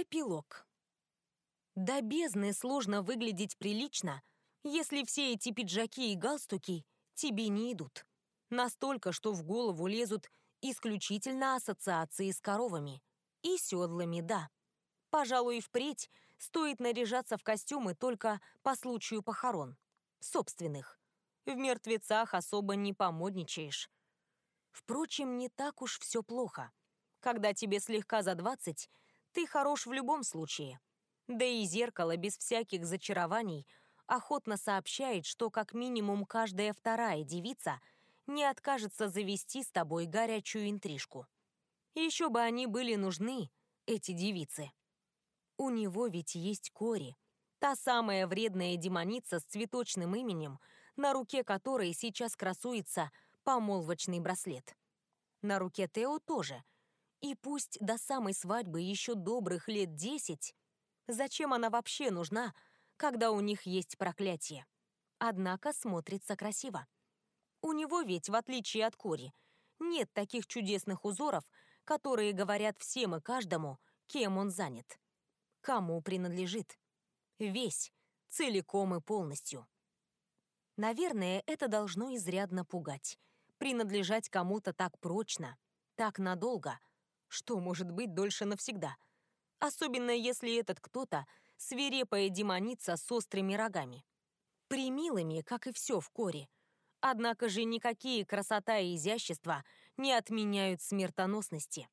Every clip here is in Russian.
Эпилог. До бездны сложно выглядеть прилично, если все эти пиджаки и галстуки тебе не идут. Настолько, что в голову лезут исключительно ассоциации с коровами. И седлами, да. Пожалуй, впредь стоит наряжаться в костюмы только по случаю похорон. Собственных. В мертвецах особо не помодничаешь. Впрочем, не так уж все плохо. Когда тебе слегка за двадцать, ты хорош в любом случае. Да и зеркало без всяких зачарований охотно сообщает, что как минимум каждая вторая девица не откажется завести с тобой горячую интрижку. Еще бы они были нужны, эти девицы. У него ведь есть Кори, та самая вредная демоница с цветочным именем, на руке которой сейчас красуется помолвочный браслет. На руке Тео тоже — и пусть до самой свадьбы еще добрых лет десять, зачем она вообще нужна, когда у них есть проклятие? Однако смотрится красиво. У него ведь, в отличие от Кори, нет таких чудесных узоров, которые говорят всем и каждому, кем он занят. Кому принадлежит. Весь, целиком и полностью. Наверное, это должно изрядно пугать. Принадлежать кому-то так прочно, так надолго, что может быть дольше навсегда? Особенно если этот кто-то — свирепая демоница с острыми рогами. Примилыми, как и все в коре. Однако же никакие красота и изящество не отменяют смертоносности.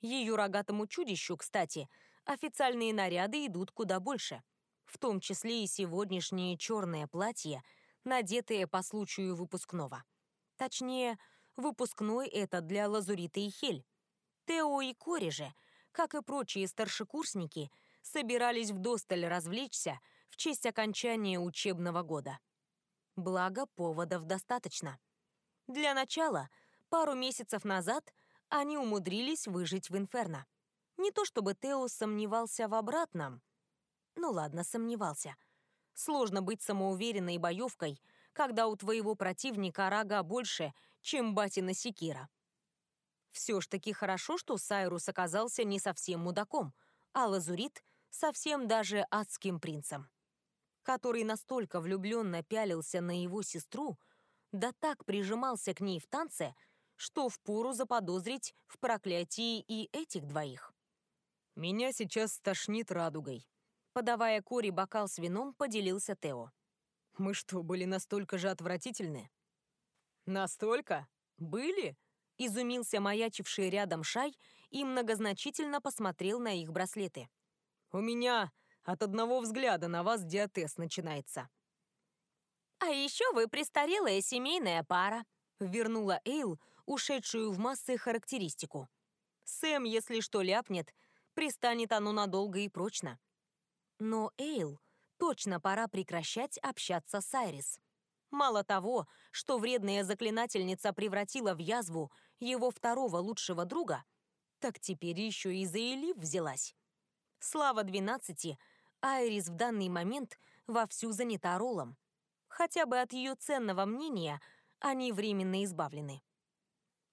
Ее рогатому чудищу, кстати, официальные наряды идут куда больше. В том числе и сегодняшнее черное платье, надетое по случаю выпускного. Точнее, выпускной это для Лазурита и Хель. Тео и Кори же, как и прочие старшекурсники, собирались вдосталь развлечься в честь окончания учебного года. Благо, поводов достаточно. Для начала, пару месяцев назад они умудрились выжить в Инферно. Не то чтобы Тео сомневался в обратном. Ну ладно, сомневался. Сложно быть самоуверенной боевкой, когда у твоего противника рога больше, чем батина секира. Все ж таки хорошо, что Сайрус оказался не совсем мудаком, а Лазурит совсем даже адским принцем, который настолько влюбленно пялился на его сестру, да так прижимался к ней в танце, что впору заподозрить в проклятии и этих двоих. «Меня сейчас стошнит радугой», — подавая Кори бокал с вином, поделился Тео. «Мы что, были настолько же отвратительны?» «Настолько? Были?» Изумился маячивший рядом Шай и многозначительно посмотрел на их браслеты. «У меня от одного взгляда на вас диатез начинается». «А еще вы престарелая семейная пара», — вернула Эйл, ушедшую в массы характеристику. «Сэм, если что ляпнет, пристанет оно надолго и прочно». Но Эйл точно пора прекращать общаться с Айрис. Мало того, что вредная заклинательница превратила в язву его второго лучшего друга, так теперь еще и за Элиф взялась. Слава двенадцати, Айрис в данный момент вовсю занята ролом. Хотя бы от ее ценного мнения они временно избавлены.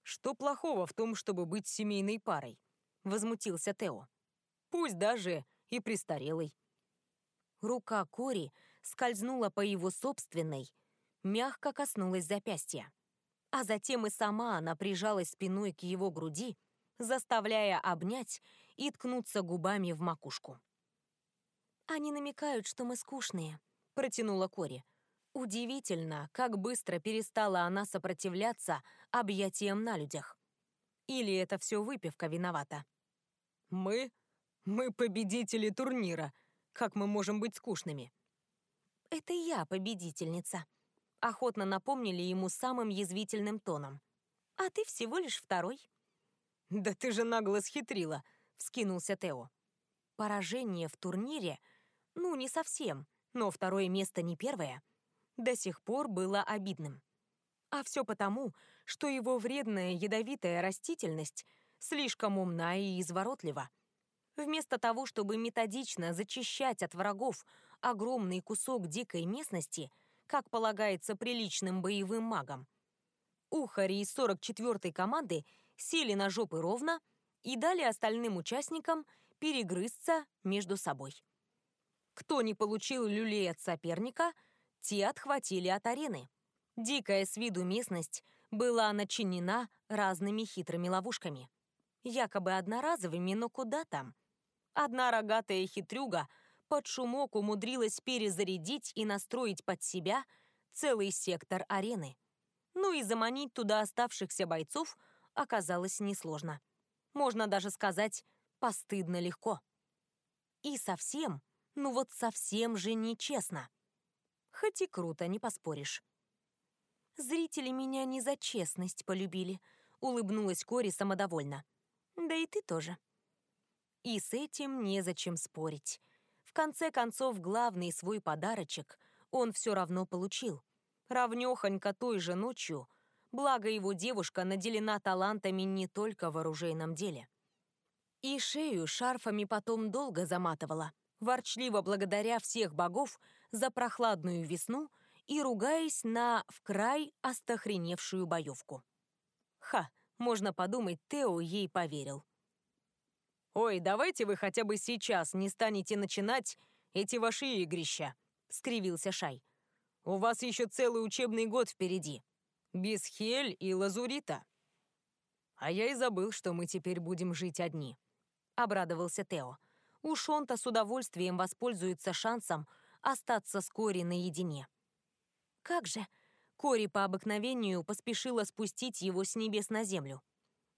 «Что плохого в том, чтобы быть семейной парой?» — возмутился Тео. «Пусть даже и престарелый». Рука Кори скользнула по его собственной, мягко коснулась запястья а затем и сама она прижалась спиной к его груди, заставляя обнять и ткнуться губами в макушку. «Они намекают, что мы скучные», — протянула Кори. Удивительно, как быстро перестала она сопротивляться объятиям на людях. Или это все выпивка виновата? «Мы? Мы победители турнира. Как мы можем быть скучными?» «Это я победительница», охотно напомнили ему самым язвительным тоном. «А ты всего лишь второй». «Да ты же нагло схитрила», — вскинулся Тео. Поражение в турнире, ну, не совсем, но второе место не первое, до сих пор было обидным. А все потому, что его вредная ядовитая растительность слишком умна и изворотлива. Вместо того, чтобы методично зачищать от врагов огромный кусок дикой местности — как полагается приличным боевым магам. Ухари из 44-й команды сели на жопы ровно и дали остальным участникам перегрызться между собой. Кто не получил люлей от соперника, те отхватили от арены. Дикая с виду местность была начинена разными хитрыми ловушками. Якобы одноразовыми, но куда там? Одна рогатая хитрюга под шумок умудрилась перезарядить и настроить под себя целый сектор арены. Ну и заманить туда оставшихся бойцов оказалось несложно. Можно даже сказать, постыдно легко. И совсем, ну вот совсем же нечестно. Хоть и круто, не поспоришь. Зрители меня не за честность полюбили, улыбнулась Кори самодовольно. Да и ты тоже. И с этим незачем спорить. В конце концов, главный свой подарочек он все равно получил. Равнёхонько той же ночью, благо его девушка наделена талантами не только в оружейном деле. И шею шарфами потом долго заматывала, ворчливо благодаря всех богов за прохладную весну и ругаясь на в край остохреневшую боевку. Ха, можно подумать, Тео ей поверил. «Ой, давайте вы хотя бы сейчас не станете начинать эти ваши игрища», — скривился Шай. «У вас еще целый учебный год впереди. Без Хель и Лазурита». «А я и забыл, что мы теперь будем жить одни», — обрадовался Тео. Уж он-то с удовольствием воспользуется шансом остаться с Кори наедине. «Как же!» Кори по обыкновению поспешила спустить его с небес на землю.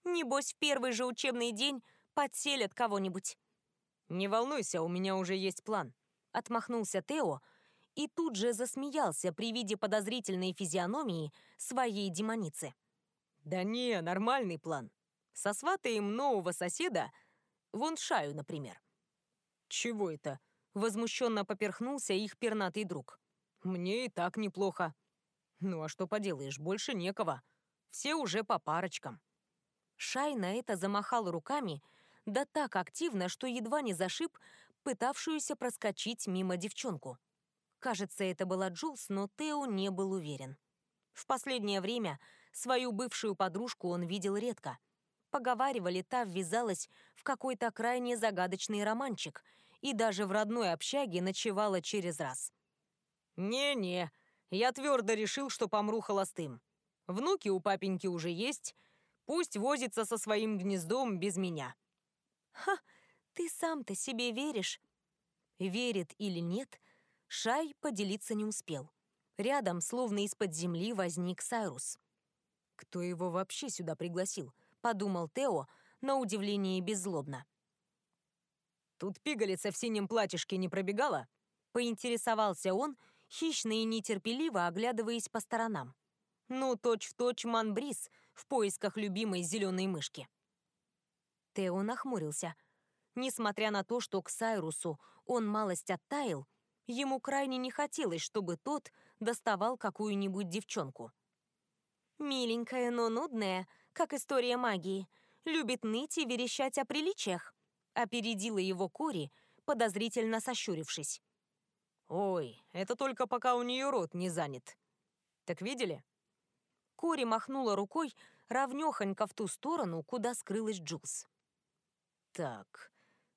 «Небось, в первый же учебный день подселят кого-нибудь». «Не волнуйся, у меня уже есть план», — отмахнулся Тео и тут же засмеялся при виде подозрительной физиономии своей демоницы. «Да не, нормальный план. Сосватаем нового соседа, вон Шаю, например». «Чего это?» — возмущенно поперхнулся их пернатый друг. «Мне и так неплохо». «Ну а что поделаешь, больше некого. Все уже по парочкам». Шай на это замахал руками, да так активно, что едва не зашиб пытавшуюся проскочить мимо девчонку. Кажется, это была Джулс, но Тео не был уверен. В последнее время свою бывшую подружку он видел редко. Поговаривали, та ввязалась в какой-то крайне загадочный романчик и даже в родной общаге ночевала через раз. «Не-не, я твердо решил, что помру холостым. Внуки у папеньки уже есть, пусть возится со своим гнездом без меня». «Ха, ты сам-то себе веришь?» Верит или нет, Шай поделиться не успел. Рядом, словно из-под земли, возник Сайрус. «Кто его вообще сюда пригласил?» — подумал Тео, на удивление беззлобно. «Тут пигалица в синем платьишке не пробегала?» — поинтересовался он, хищно и нетерпеливо оглядываясь по сторонам. Ну, точь-в-точь точь Манбрис в поисках любимой зеленой мышки. Тео нахмурился. Несмотря на то, что к Сайрусу он малость оттаял, ему крайне не хотелось, чтобы тот доставал какую-нибудь девчонку. «Миленькая, но нудная, как история магии, любит ныть и верещать о приличиях», опередила его Кори, подозрительно сощурившись. «Ой, это только пока у нее рот не занят. Так видели?» Кори махнула рукой равнёхонько в ту сторону, куда скрылась Джулс. «Так,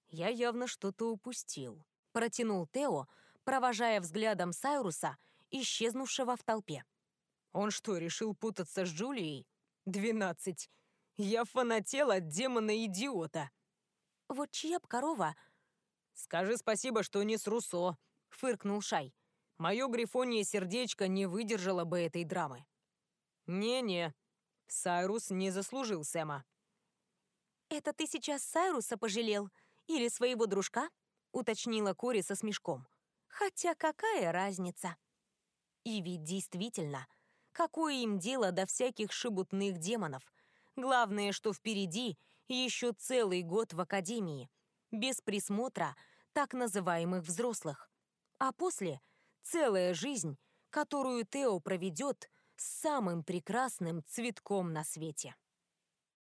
я явно что-то упустил», — протянул Тео, провожая взглядом Сайруса, исчезнувшего в толпе. «Он что, решил путаться с Джулией? Двенадцать. Я фанател от демона-идиота». «Вот чья б корова?» «Скажи спасибо, что не с Руссо», — фыркнул Шай. «Мое грифонье сердечко не выдержало бы этой драмы». «Не-не, Сайрус не заслужил Сэма». «Это ты сейчас Сайруса пожалел? Или своего дружка?» — уточнила Кори со смешком. «Хотя какая разница?» И ведь действительно, какое им дело до всяких шебутных демонов? Главное, что впереди еще целый год в академии, без присмотра так называемых взрослых. А после — целая жизнь, которую Тео проведет с самым прекрасным цветком на свете.